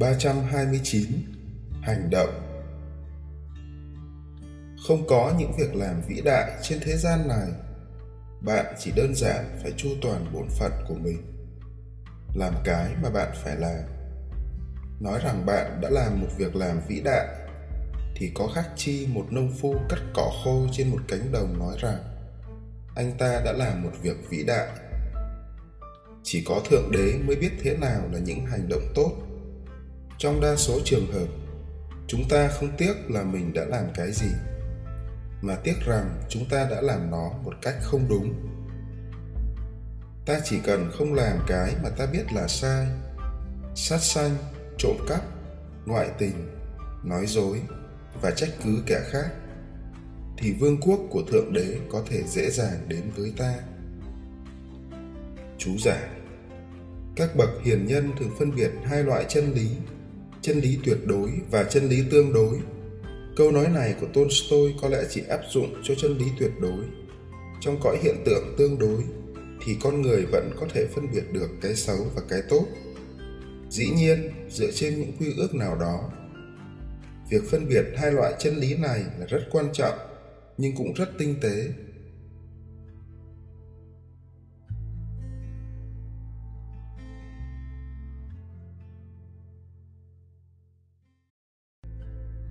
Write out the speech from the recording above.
329 Hành động Không có những việc làm vĩ đại trên thế gian này. Bạn chỉ đơn giản phải chu toàn bổn phận của mình. Làm cái mà bạn phải làm. Nói rằng bạn đã làm một việc làm vĩ đại, thì có khác chi một nông phu cắt cỏ khô trên một cánh đồng nói rằng, anh ta đã làm một việc vĩ đại chỉ có thượng đế mới biết thế nào là những hành động tốt trong đa số trường hợp, chúng ta không tiếc là mình đã làm cái gì, mà tiếc rằng chúng ta đã làm nó một cách không đúng. Ta chỉ cần không làm cái mà ta biết là sai, sát sanh, trộm cắp, ngoại tình, nói dối và trách cứ kẻ khác, thì vương quốc của thượng đế có thể dễ dàng đến với ta. Chú giải các bậc hiền nhân thường phân biệt hai loại chân lý chân lý tuyệt đối và chân lý tương đối. Câu nói này của tolstoy có lẽ chỉ áp dụng cho chân lý tuyệt đối. Trong cõi hiện tượng tương đối thì con người vẫn có thể phân biệt được cái xấu và cái tốt. Dĩ nhiên, dựa trên những quy ước nào đó, việc phân biệt hai loại chân lý này là rất quan trọng nhưng cũng rất tinh tế.